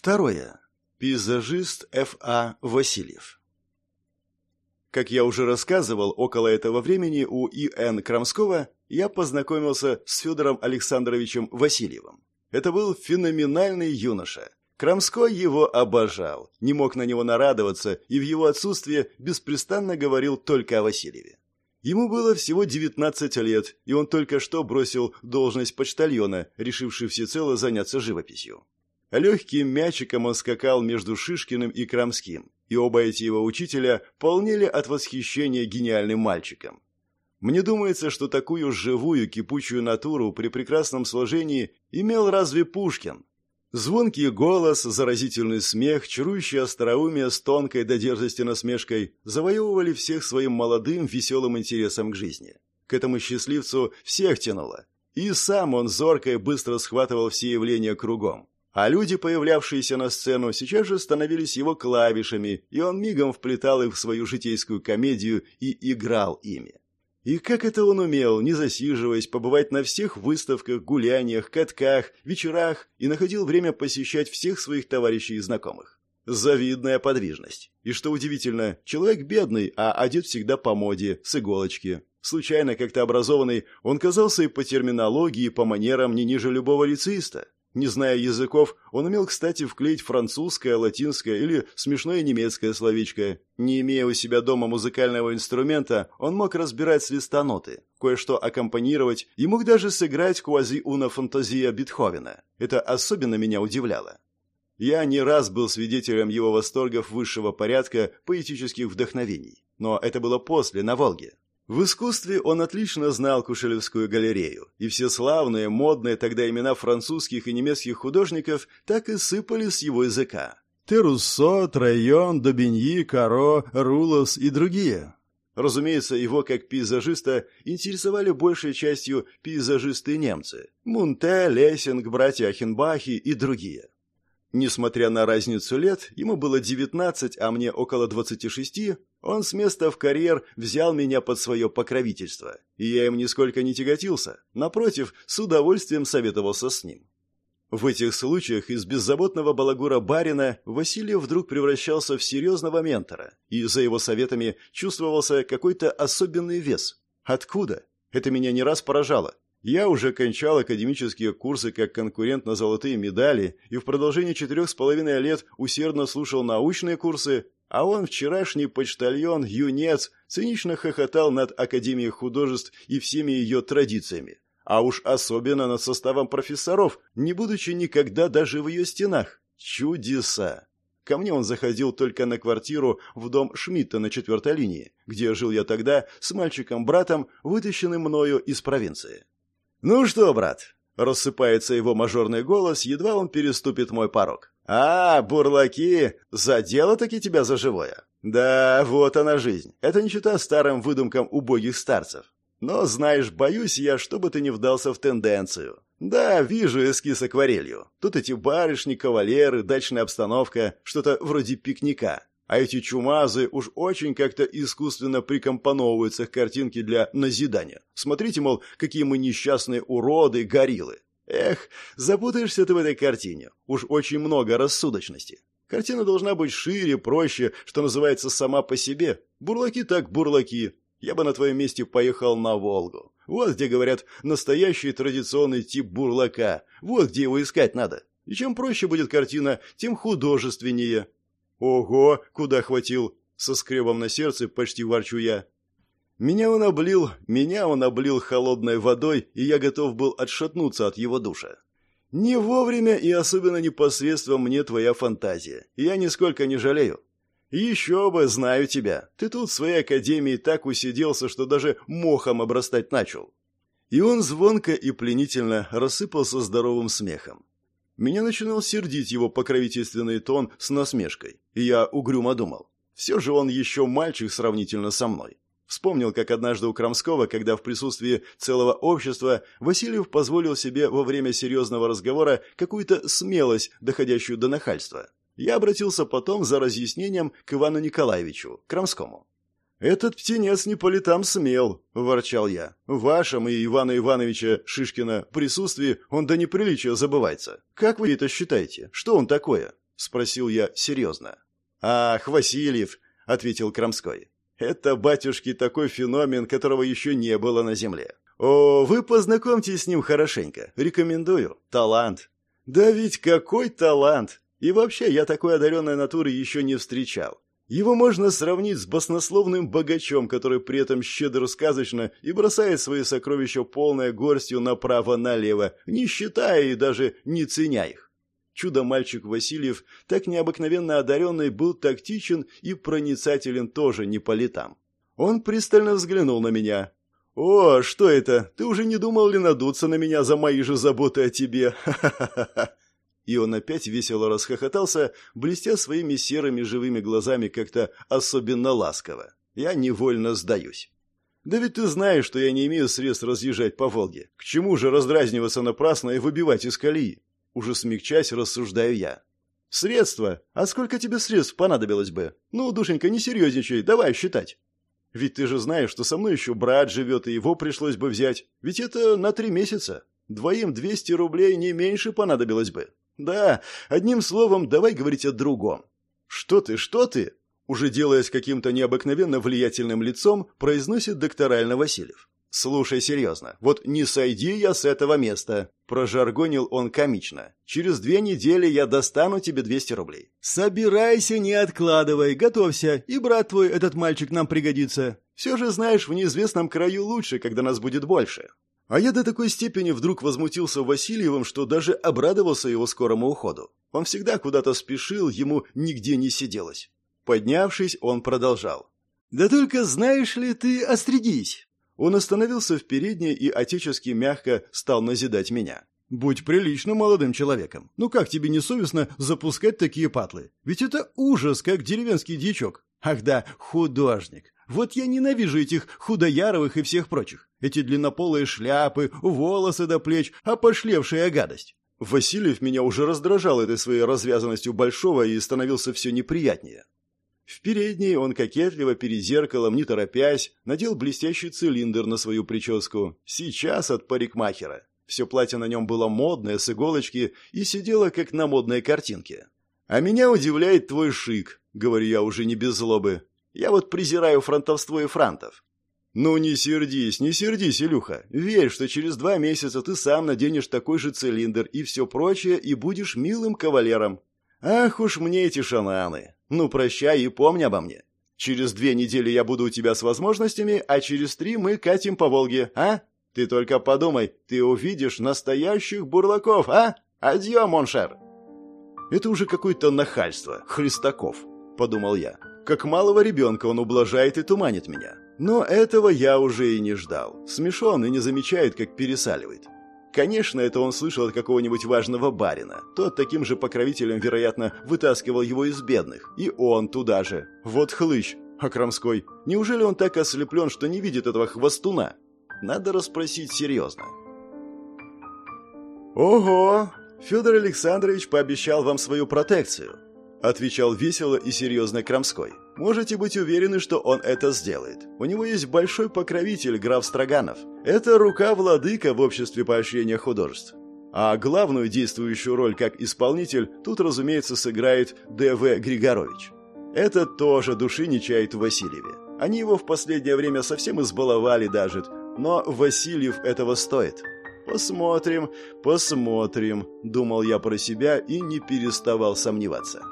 Второе. Пейзажист Ф.А. Васильев. Как я уже рассказывал, около этого времени у И.Н. Крамского я познакомился с Федором Александровичем Васильевым. Это был феноменальный юноша. Крамской его обожал, не мог на него нарадоваться и в его отсутствие беспрестанно говорил только о Васильеве. Ему было всего 19 лет, и он только что бросил должность почтальона, решивший всецело заняться живописью. Легким мячиком он скакал между Шишкиным и Крамским, и оба эти его учителя полнели от восхищения гениальным мальчиком. Мне думается, что такую живую кипучую натуру при прекрасном сложении имел разве Пушкин. Звонкий голос, заразительный смех, чарующее остроумие с тонкой до дерзости насмешкой завоевывали всех своим молодым веселым интересом к жизни. К этому счастливцу всех тянуло. И сам он зорко и быстро схватывал все явления кругом. А люди, появлявшиеся на сцену, сейчас же становились его клавишами, и он мигом вплетал их в свою житейскую комедию и играл ими. И как это он умел, не засиживаясь, побывать на всех выставках, гуляниях, катках, вечерах и находил время посещать всех своих товарищей и знакомых. Завидная подвижность. И что удивительно, человек бедный, а одет всегда по моде, с иголочки. Случайно как-то образованный, он казался и по терминологии, и по манерам не ниже любого лицеиста. Не зная языков, он умел, кстати, вклеить французское, латинское или смешное немецкое словечко. Не имея у себя дома музыкального инструмента, он мог разбирать с листа ноты, кое-что аккомпанировать и мог даже сыграть квази-уна фантазия Бетховена. Это особенно меня удивляло. Я не раз был свидетелем его восторгов высшего порядка поэтических вдохновений. Но это было после, на Волге. В искусстве он отлично знал Кушелевскую галерею, и все славные, модные тогда имена французских и немецких художников так и сыпали с его языка. Теруссо, Трайон, Добиньи, Каро, Рулос и другие. Разумеется, его как пейзажиста интересовали большей частью пейзажисты-немцы. Мунте, Лессинг, братья Ахенбахи и другие. Несмотря на разницу лет, ему было 19, а мне около 26, он с места в карьер взял меня под свое покровительство, и я им нисколько не тяготился, напротив, с удовольствием советовался с ним. В этих случаях из беззаботного балагура барина Василий вдруг превращался в серьезного ментора, и за его советами чувствовался какой-то особенный вес. Откуда? Это меня не раз поражало. Я уже кончал академические курсы как конкурент на золотые медали и в продолжении четырех с половиной лет усердно слушал научные курсы, а он, вчерашний почтальон, юнец, цинично хохотал над Академией художеств и всеми ее традициями. А уж особенно над составом профессоров, не будучи никогда даже в ее стенах. Чудеса! Ко мне он заходил только на квартиру в дом Шмидта на четвертой линии, где жил я тогда с мальчиком-братом, вытащенным мною из провинции. «Ну что, брат?» — рассыпается его мажорный голос, едва он переступит мой порог. «А, бурлаки, задело-таки тебя за живое?» «Да, вот она жизнь. Это не чита старым выдумкам убогих старцев. Но, знаешь, боюсь я, чтобы ты не вдался в тенденцию. Да, вижу эскиз акварелью. Тут эти барышни, кавалеры, дачная обстановка, что-то вроде пикника. А эти чумазы уж очень как-то искусственно прикомпоновываются к картинке для назидания. Смотрите, мол, какие мы несчастные уроды, гориллы. Эх, запутаешься ты в этой картине. Уж очень много рассудочности. Картина должна быть шире, проще, что называется, сама по себе. Бурлаки так бурлаки. Я бы на твоем месте поехал на Волгу. Вот где, говорят, настоящий традиционный тип бурлака. Вот где его искать надо. И чем проще будет картина, тем художественнее. «Ого, куда хватил!» Со скребом на сердце почти ворчу я. Меня он облил, меня он облил холодной водой, и я готов был отшатнуться от его душа. Не вовремя и особенно непосредством мне твоя фантазия. Я нисколько не жалею. Еще бы, знаю тебя. Ты тут в своей академии так усиделся, что даже мохом обрастать начал. И он звонко и пленительно рассыпался здоровым смехом. Меня начинал сердить его покровительственный тон с насмешкой, и я угрюмо думал. Все же он еще мальчик сравнительно со мной. Вспомнил, как однажды у Крамского, когда в присутствии целого общества Васильев позволил себе во время серьезного разговора какую-то смелость, доходящую до нахальства. Я обратился потом за разъяснением к Ивану Николаевичу, Крамскому. «Этот птенец не по летам смел», – ворчал я. «В вашем и Ивана Ивановича Шишкина присутствии он до неприличия забывается. Как вы это считаете? Что он такое? спросил я серьезно. «Ах, Васильев!» — ответил Крамской. «Это, батюшки, такой феномен, которого еще не было на Земле. О, вы познакомьтесь с ним хорошенько. Рекомендую. Талант. Да ведь какой талант! И вообще, я такой одаренной натуры еще не встречал. Его можно сравнить с баснословным богачом, который при этом щедр сказочно и бросает свои сокровища полной горстью направо-налево, не считая и даже не ценя их. Чудо-мальчик Васильев, так необыкновенно одаренный, был тактичен и проницателен тоже не по летам. Он пристально взглянул на меня. «О, что это? Ты уже не думал ли надуться на меня за мои же заботы о тебе? Ха-ха-ха!» И он опять весело расхохотался, блестя своими серыми живыми глазами как-то особенно ласково. Я невольно сдаюсь. «Да ведь ты знаешь, что я не имею средств разъезжать по Волге. К чему же раздразниваться напрасно и выбивать из колеи?» Уже смягчаясь, рассуждаю я. «Средства? А сколько тебе средств понадобилось бы? Ну, душенька, не серьезничай, давай считать». «Ведь ты же знаешь, что со мной еще брат живет, и его пришлось бы взять. Ведь это на три месяца. Двоим двести рублей не меньше понадобилось бы. Да, одним словом, давай говорить о другом. Что ты, что ты? Уже делаясь каким-то необыкновенно влиятельным лицом, произносит докторально Васильев. «Слушай серьезно, вот не сойди я с этого места», – прожаргонил он комично. «Через две недели я достану тебе 200 рублей». «Собирайся, не откладывай, готовься, и брат твой, этот мальчик, нам пригодится. Все же знаешь, в неизвестном краю лучше, когда нас будет больше». А я до такой степени вдруг возмутился Васильевым, что даже обрадовался его скорому уходу. Он всегда куда-то спешил, ему нигде не сиделось. Поднявшись, он продолжал. «Да только знаешь ли ты, остригись!» Он остановился в передней и отечески мягко стал назидать меня. «Будь приличным молодым человеком. Ну как тебе не совестно запускать такие патлы? Ведь это ужас, как деревенский дьячок. Ах да, художник. Вот я ненавижу этих худояровых и всех прочих. Эти длиннополые шляпы, волосы до плеч, опошлевшая гадость. Васильев меня уже раздражал этой своей развязанностью большого и становился все неприятнее. В передней он кокетливо перед зеркалом, не торопясь, надел блестящий цилиндр на свою прическу. Сейчас от парикмахера. Все платье на нем было модное, с иголочки, и сидело, как на модной картинке. «А меня удивляет твой шик», — говорю я уже не без злобы. Я вот презираю фронтовство и франтов. Ну не сердись, не сердись, Илюха. Верь, что через два месяца ты сам наденешь такой же цилиндр и все прочее, и будешь милым кавалером. Ах уж мне эти шананы. Ну прощай и помни обо мне. Через две недели я буду у тебя с возможностями, а через три мы катим по Волге, а? Ты только подумай, ты увидишь настоящих бурлаков, а? Адьё, моншер!» «Это уже какое-то нахальство, Христаков», — подумал я. Как малого ребенка он ублажает и туманит меня. Но этого я уже и не ждал. Смешон и не замечает, как пересаливает. Конечно, это он слышал от какого-нибудь важного барина. Тот таким же покровителем, вероятно, вытаскивал его из бедных. И он туда же. Вот хлыщ. Крамской? Неужели он так ослеплен, что не видит этого хвостуна? Надо расспросить серьезно. «Ого! Федор Александрович пообещал вам свою протекцию. Отвечал весело и серьезно Крамской. Можете быть уверены, что он это сделает. У него есть большой покровитель, граф Строганов. Это рука владыка в обществе поощрения художеств. А главную действующую роль как исполнитель тут, разумеется, сыграет Д.В. Григорович. Этот тоже души не чает в Васильеве. Они его в последнее время совсем избаловали даже, но Васильев этого стоит. Посмотрим, посмотрим, думал я про себя и не переставал сомневаться.